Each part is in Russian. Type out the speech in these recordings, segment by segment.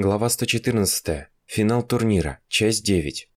Глава 114. Финал турнира. Часть 9.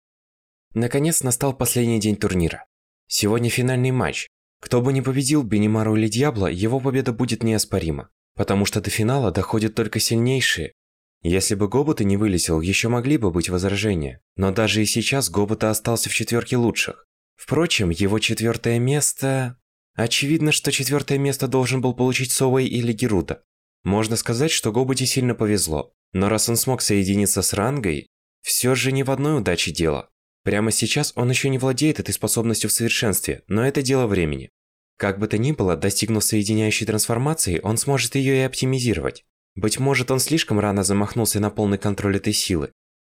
Наконец настал последний день турнира. Сегодня финальный матч. Кто бы ни победил, Бенимару или Дьябло, его победа будет неоспорима. Потому что до финала доходят только сильнейшие. Если бы Гобута не вылетел, еще могли бы быть возражения. Но даже и сейчас Гобута остался в четверке лучших. Впрочем, его четвертое место... Очевидно, что четвертое место должен был получить Совой или Геруда. Можно сказать, что Гобуте сильно повезло. Но раз он смог соединиться с Рангой, все же не в одной удаче дело. Прямо сейчас он еще не владеет этой способностью в совершенстве, но это дело времени. Как бы то ни было, достигнув соединяющей трансформации, он сможет ее и оптимизировать. Быть может, он слишком рано замахнулся на полный контроль этой силы.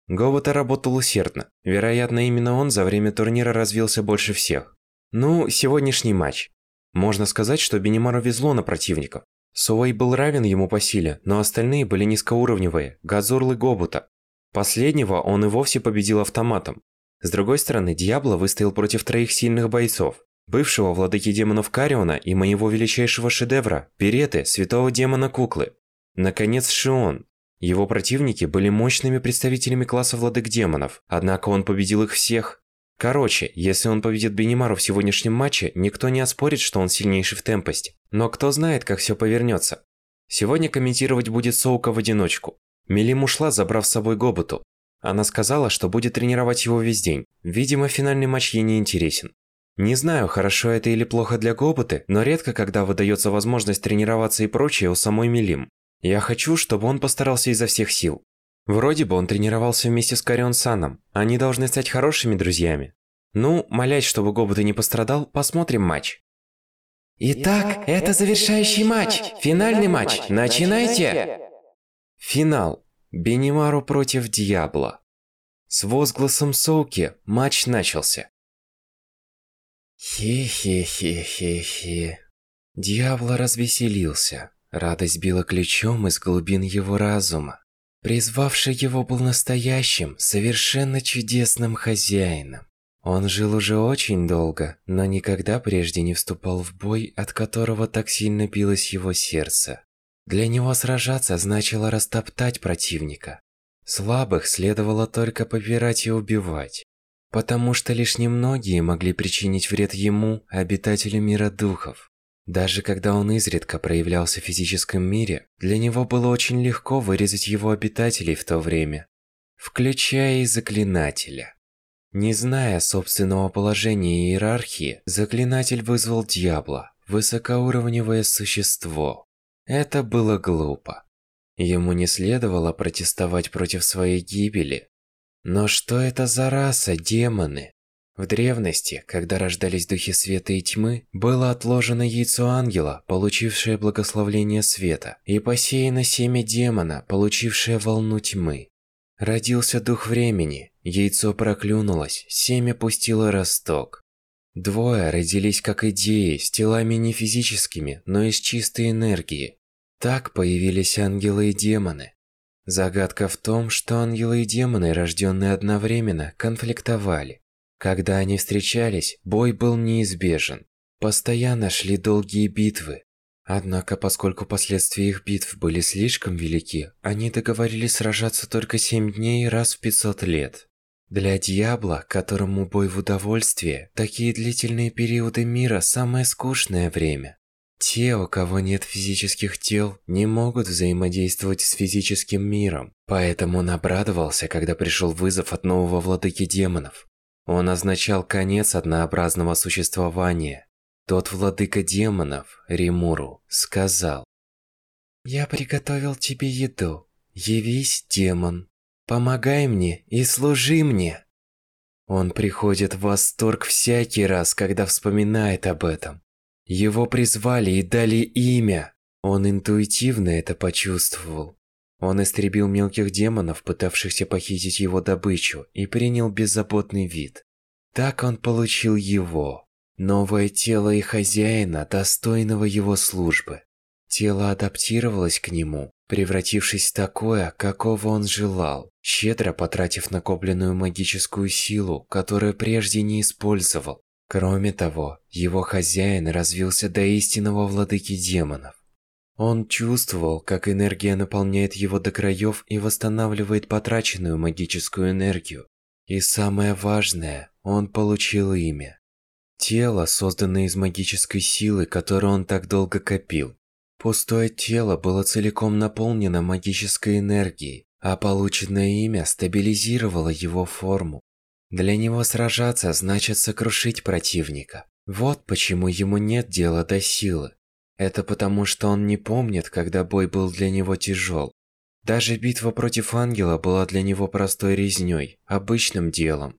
Говота работал усердно. Вероятно, именно он за время турнира развился больше всех. Ну, сегодняшний матч. Можно сказать, что Бенемару везло на противников. Суэй был равен ему по силе, но остальные были низкоуровневые, Газурлы Гобута. Последнего он и вовсе победил автоматом. С другой стороны, Диабло выстоял против троих сильных бойцов. Бывшего владыки демонов Кариона и моего величайшего шедевра, Переты, святого демона Куклы. Наконец, Шион. Его противники были мощными представителями класса владык демонов, однако он победил их всех. Короче, если он победит Бенимару в сегодняшнем матче, никто не оспорит, что он сильнейший в темпости. Но кто знает, как все повернется. Сегодня комментировать будет Соука в одиночку. Мелим ушла, забрав с собой Гобуту. Она сказала, что будет тренировать его весь день. Видимо, финальный матч ей не интересен. Не знаю, хорошо это или плохо для Гобуты, но редко когда выдается возможность тренироваться и прочее у самой Мелим. Я хочу, чтобы он постарался изо всех сил. Вроде бы он тренировался вместе с Карион Саном. Они должны стать хорошими друзьями. Ну, молясь, чтобы Гобута не пострадал, посмотрим матч. Итак, это завершающий матч, финальный матч. Начинайте! Финал. Бенимару против Диабло. С возгласом Соуки матч начался. Хе-хе-хе-хе-хе. Диабло развеселился. Радость била ключом из глубин его разума. Призвавший его был настоящим, совершенно чудесным хозяином. Он жил уже очень долго, но никогда прежде не вступал в бой, от которого так сильно билось его сердце. Для него сражаться значило растоптать противника. Слабых следовало только побирать и убивать. Потому что лишь немногие могли причинить вред ему, обитателю мира духов. Даже когда он изредка проявлялся в физическом мире, для него было очень легко вырезать его обитателей в то время, включая и заклинателя. Не зная собственного положения и иерархии, заклинатель вызвал дьявола, высокоуровневое существо. Это было глупо. Ему не следовало протестовать против своей гибели. Но что это за раса, демоны? В древности, когда рождались духи света и тьмы, было отложено яйцо ангела, получившее благословление света, и посеяно семя демона, получившее волну тьмы. Родился дух времени, яйцо проклюнулось, семя пустило росток. Двое родились как идеи, с телами не физическими, но из чистой энергии. Так появились ангелы и демоны. Загадка в том, что ангелы и демоны, рожденные одновременно, конфликтовали. Когда они встречались, бой был неизбежен. Постоянно шли долгие битвы. Однако, поскольку последствия их битв были слишком велики, они договорились сражаться только 7 дней раз в 500 лет. Для Дьябла, которому бой в удовольствие, такие длительные периоды мира – самое скучное время. Те, у кого нет физических тел, не могут взаимодействовать с физическим миром. Поэтому он обрадовался, когда пришел вызов от нового владыки демонов. Он означал конец однообразного существования. Тот владыка демонов, Римуру, сказал. «Я приготовил тебе еду. Явись, демон. Помогай мне и служи мне». Он приходит в восторг всякий раз, когда вспоминает об этом. Его призвали и дали имя. Он интуитивно это почувствовал. Он истребил мелких демонов, пытавшихся похитить его добычу, и принял беззаботный вид. Так он получил его, новое тело и хозяина, достойного его службы. Тело адаптировалось к нему, превратившись в такое, какого он желал, щедро потратив накопленную магическую силу, которую прежде не использовал. Кроме того, его хозяин развился до истинного владыки демонов. Он чувствовал, как энергия наполняет его до краев и восстанавливает потраченную магическую энергию. И самое важное, он получил имя. Тело, созданное из магической силы, которую он так долго копил. Пустое тело было целиком наполнено магической энергией, а полученное имя стабилизировало его форму. Для него сражаться значит сокрушить противника. Вот почему ему нет дела до силы. Это потому, что он не помнит, когда бой был для него тяжел. Даже битва против ангела была для него простой резнёй, обычным делом.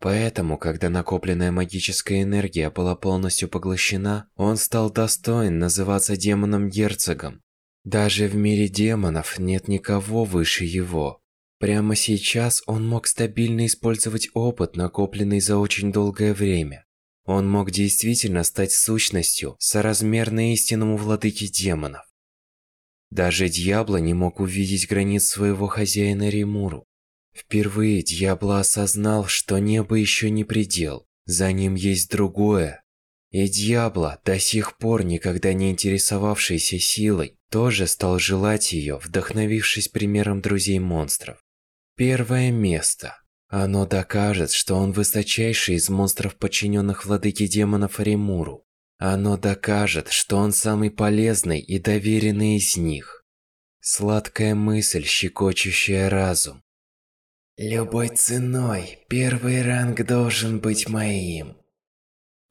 Поэтому, когда накопленная магическая энергия была полностью поглощена, он стал достоин называться демоном-герцогом. Даже в мире демонов нет никого выше его. Прямо сейчас он мог стабильно использовать опыт, накопленный за очень долгое время. Он мог действительно стать сущностью, соразмерной истинному владыке демонов. Даже Дьябло не мог увидеть границ своего хозяина Римуру. Впервые Дьябло осознал, что небо еще не предел, за ним есть другое. И Дьябло, до сих пор никогда не интересовавшийся силой, тоже стал желать ее, вдохновившись примером друзей монстров. Первое место. Оно докажет, что он высочайший из монстров, подчиненных владыке демонов Римуру. Оно докажет, что он самый полезный и доверенный из них. Сладкая мысль, щекочущая разум. Любой ценой первый ранг должен быть моим.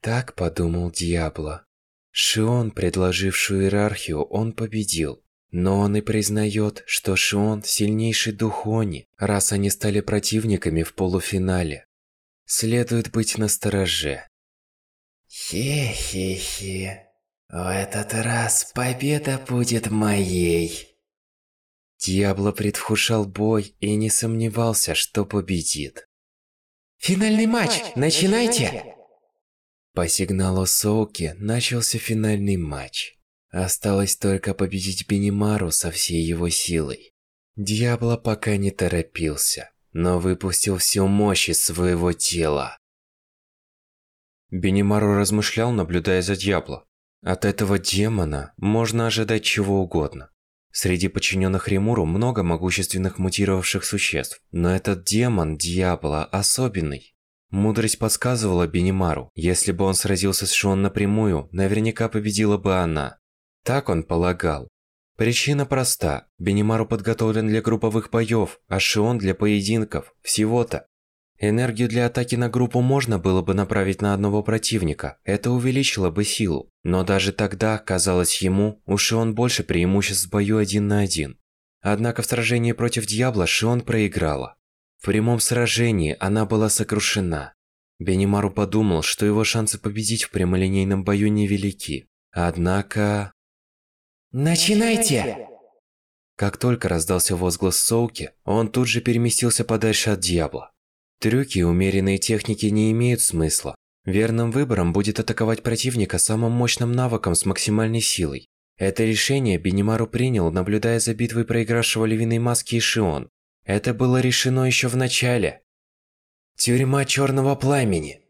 Так подумал Диабло. Шион, предложившую иерархию, он победил. Но он и признает, что Шион – сильнейший дух Они, раз они стали противниками в полуфинале. Следует быть настороже. Хе-хе-хе. В этот раз победа будет моей. Диабло предвкушал бой и не сомневался, что победит. Финальный матч, начинайте! По сигналу Соуки начался финальный матч. Осталось только победить Бенимару со всей его силой. Дьябло пока не торопился, но выпустил всю мощь из своего тела. Бенимару размышлял, наблюдая за Дьябло. От этого демона можно ожидать чего угодно. Среди подчиненных Римуру много могущественных мутировавших существ, но этот демон Дьябло особенный. Мудрость подсказывала Бенимару, если бы он сразился с Шон напрямую, наверняка победила бы она. Так он полагал. Причина проста. Бенимару подготовлен для групповых боев, а Шион для поединков. Всего-то. Энергию для атаки на группу можно было бы направить на одного противника, это увеличило бы силу. Но даже тогда, казалось ему, у Шион больше преимуществ в бою один на один. Однако в сражении против Дьябла Шион проиграла. В прямом сражении она была сокрушена. Бенимару подумал, что его шансы победить в прямолинейном бою невелики. Однако... Начинайте! Как только раздался возглас Соуки, он тут же переместился подальше от Дьябла. Трюки и умеренные техники не имеют смысла. Верным выбором будет атаковать противника самым мощным навыком с максимальной силой. Это решение Бенимару принял, наблюдая за битвой проигравшего Львиной Маски и Шион. Это было решено еще в начале. Тюрьма Черного Пламени.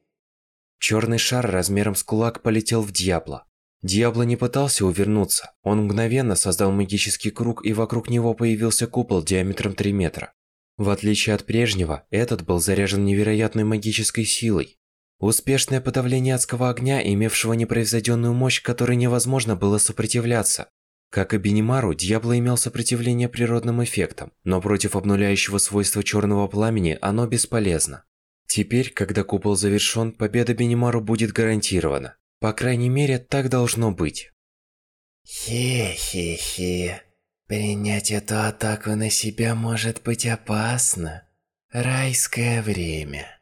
Черный шар размером с кулак полетел в Дьябло. Диабло не пытался увернуться. Он мгновенно создал магический круг, и вокруг него появился купол диаметром 3 метра. В отличие от прежнего, этот был заряжен невероятной магической силой. Успешное подавление адского огня, имевшего непревзойденную мощь, которой невозможно было сопротивляться. Как и Бенимару, Дьябло имел сопротивление природным эффектам, но против обнуляющего свойства черного пламени оно бесполезно. Теперь, когда купол завершен, победа Бенимару будет гарантирована. По крайней мере, так должно быть. Хе-хе-хе. Принять эту атаку на себя может быть опасно. Райское время.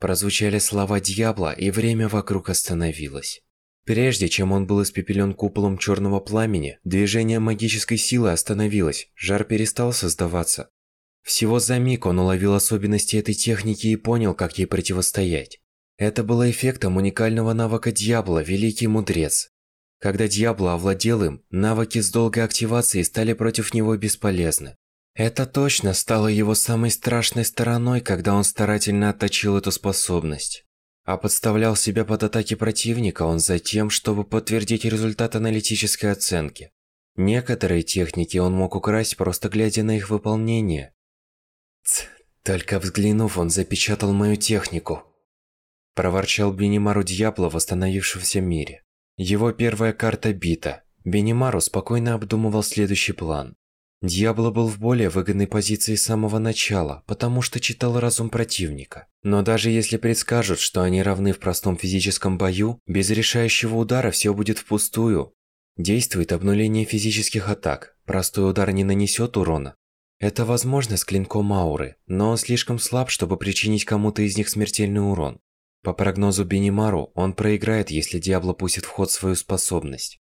Прозвучали слова Дьябла, и время вокруг остановилось. Прежде чем он был испепелен куполом черного пламени, движение магической силы остановилось, жар перестал создаваться. Всего за миг он уловил особенности этой техники и понял, как ей противостоять. Это было эффектом уникального навыка Дьябла Великий Мудрец. Когда Дьябло овладел им, навыки с долгой активацией стали против него бесполезны. Это точно стало его самой страшной стороной, когда он старательно отточил эту способность. А подставлял себя под атаки противника он за тем, чтобы подтвердить результат аналитической оценки. Некоторые техники он мог украсть, просто глядя на их выполнение. Ц, только взглянув, он запечатал мою технику. Проворчал Бенимару Дьябло в восстановившемся мире. Его первая карта бита. Бенимару спокойно обдумывал следующий план. Дьябло был в более выгодной позиции с самого начала, потому что читал разум противника. Но даже если предскажут, что они равны в простом физическом бою, без решающего удара все будет впустую. Действует обнуление физических атак, простой удар не нанесет урона. Это возможно с клинком ауры, но он слишком слаб, чтобы причинить кому-то из них смертельный урон. По прогнозу Бенимару, он проиграет, если Диабло пустит в ход свою способность.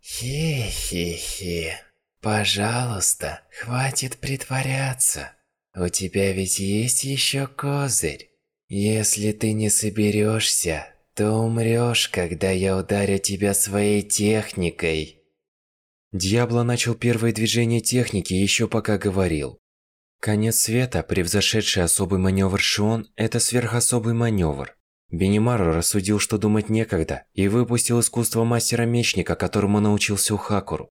Хе-хе-хе. Пожалуйста, хватит притворяться. У тебя ведь есть еще козырь. Если ты не соберешься, то умрешь, когда я ударю тебя своей техникой. Диабло начал первое движение техники еще пока говорил. Конец света, превзошедший особый маневр Шион, это сверхособый маневр. Бенимару рассудил, что думать некогда, и выпустил искусство мастера-мечника, которому научился у Хакуру.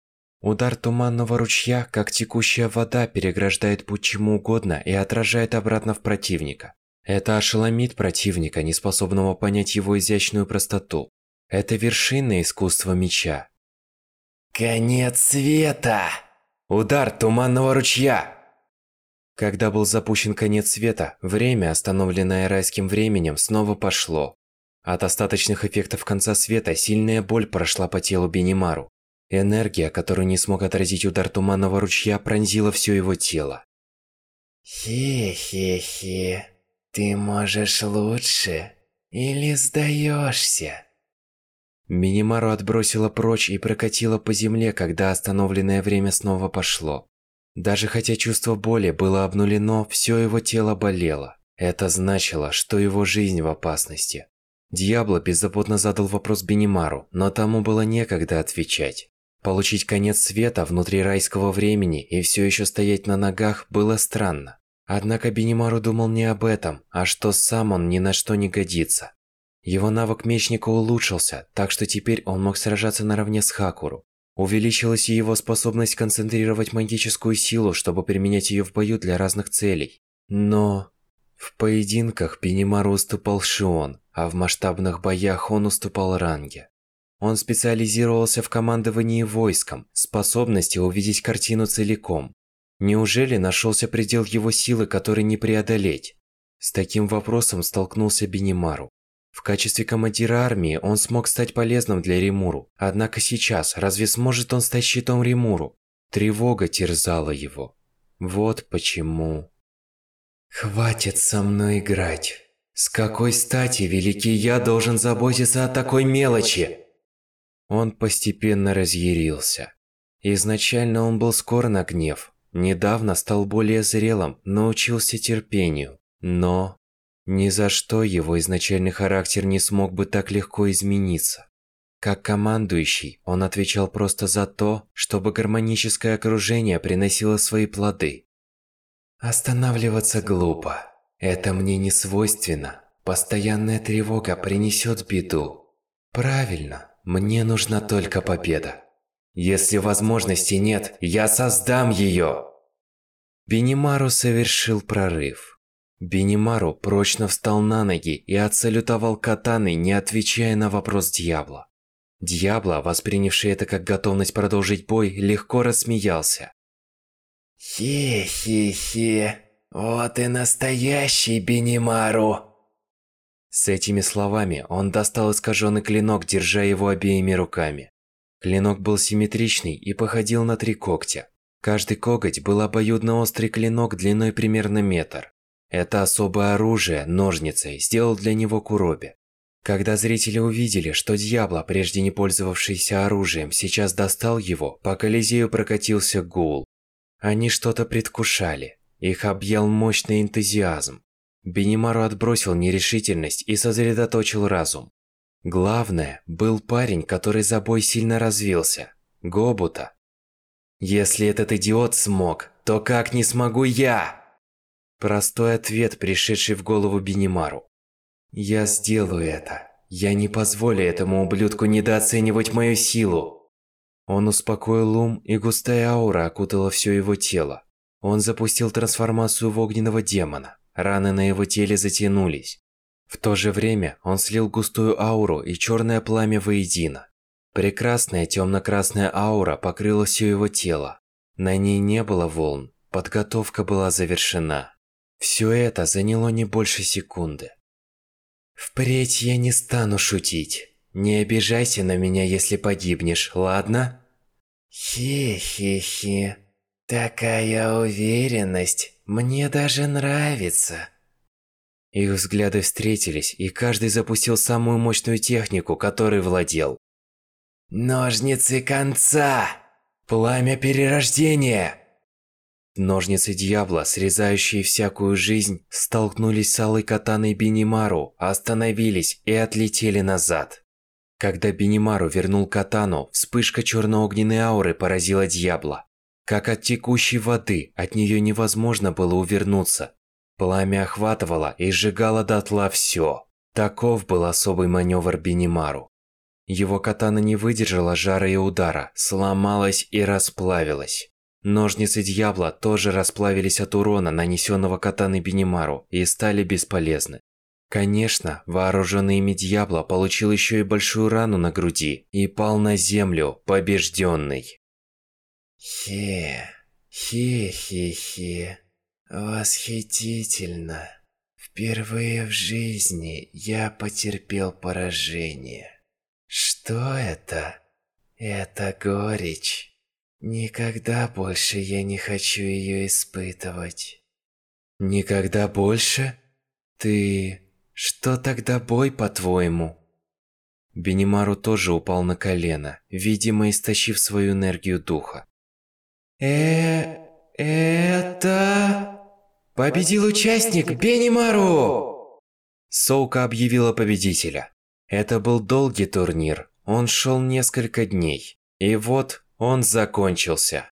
Удар туманного ручья, как текущая вода, переграждает путь чему угодно и отражает обратно в противника. Это ошеломит противника, не способного понять его изящную простоту. Это вершина искусства меча. Конец света! Удар туманного ручья! Когда был запущен конец света, время, остановленное райским временем, снова пошло. От остаточных эффектов конца света сильная боль прошла по телу Бенимару. Энергия, которую не смог отразить удар туманного ручья, пронзила все его тело. Хе-хе-хе, ты можешь лучше или сдаешься? Минимару отбросила прочь и прокатила по земле, когда остановленное время снова пошло. Даже хотя чувство боли было обнулено, все его тело болело. Это значило, что его жизнь в опасности. Дьябло беззаботно задал вопрос Бенимару, но тому было некогда отвечать. Получить конец света внутри райского времени и все еще стоять на ногах было странно. Однако Бенимару думал не об этом, а что сам он ни на что не годится. Его навык мечника улучшился, так что теперь он мог сражаться наравне с Хакуру. Увеличилась и его способность концентрировать магическую силу, чтобы применять ее в бою для разных целей. Но... В поединках Бенимару уступал Шион, а в масштабных боях он уступал Ранге. Он специализировался в командовании войском, способности увидеть картину целиком. Неужели нашелся предел его силы, который не преодолеть? С таким вопросом столкнулся Бенимару. В качестве командира армии он смог стать полезным для Римуру. Однако сейчас, разве сможет он стать щитом Римуру? Тревога терзала его. Вот почему... Хватит со мной играть. С какой стати великий я должен заботиться о такой мелочи? Он постепенно разъярился. Изначально он был скор на гнев. Недавно стал более зрелым, научился терпению. Но ни за что его изначальный характер не смог бы так легко измениться. Как командующий, он отвечал просто за то, чтобы гармоническое окружение приносило свои плоды. Останавливаться глупо. Это мне не свойственно. Постоянная тревога принесет беду. Правильно, мне нужна только победа. Если возможности нет, я создам ее. Бенимару совершил прорыв. Бенимару прочно встал на ноги и отсалютовал катаной, не отвечая на вопрос Дьябла. Дьябло, воспринявший это как готовность продолжить бой, легко рассмеялся. Хе-хе-хе, вот и настоящий Бенимару. С этими словами он достал искаженный клинок, держа его обеими руками. Клинок был симметричный и походил на три когтя. Каждый коготь был обоюдно острый клинок длиной примерно метр. Это особое оружие, ножницы, сделал для него Куроби. Когда зрители увидели, что Дьябло, прежде не пользовавшийся оружием, сейчас достал его, по Колизею прокатился гул. Они что-то предвкушали. Их объял мощный энтузиазм. Бенимару отбросил нерешительность и сосредоточил разум. Главное, был парень, который за бой сильно развился. Гобута. Если этот идиот смог, то как не смогу я? Простой ответ, пришедший в голову Бинимару. «Я сделаю это. Я не позволю этому ублюдку недооценивать мою силу». Он успокоил ум, и густая аура окутала все его тело. Он запустил трансформацию в огненного демона. Раны на его теле затянулись. В то же время он слил густую ауру и черное пламя воедино. Прекрасная темно-красная аура покрыла все его тело. На ней не было волн, подготовка была завершена. Все это заняло не больше секунды. Впредь я не стану шутить. Не обижайся на меня, если погибнешь, ладно? Хе-хе-хе. Такая уверенность мне даже нравится. Их взгляды встретились, и каждый запустил самую мощную технику, которой владел. Ножницы конца! Пламя перерождения! Ножницы дьявола, срезающие всякую жизнь, столкнулись с алой катаной Бинимару, остановились и отлетели назад. Когда Бинимару вернул катану, вспышка черно-огненной ауры поразила дьявола. Как от текущей воды, от нее невозможно было увернуться. Пламя охватывало и сжигало дотла все. Таков был особый маневр Бинимару. Его катана не выдержала жара и удара, сломалась и расплавилась. Ножницы дьявола тоже расплавились от урона, нанесенного катаной Бинимару, и стали бесполезны. Конечно, вооруженный ими дьявола получил еще и большую рану на груди и пал на землю, побежденный. Хе, хе-хе-хе, восхитительно. Впервые в жизни я потерпел поражение. Что это? Это горечь. Никогда больше я не хочу ее испытывать. Никогда больше? Ты... Что тогда бой, по-твоему? Бенимару тоже упал на колено, видимо, истощив свою энергию духа. Э, это... Победил участник Бенимару! Соука объявила победителя. Это был долгий турнир, он шел несколько дней. И вот он закончился.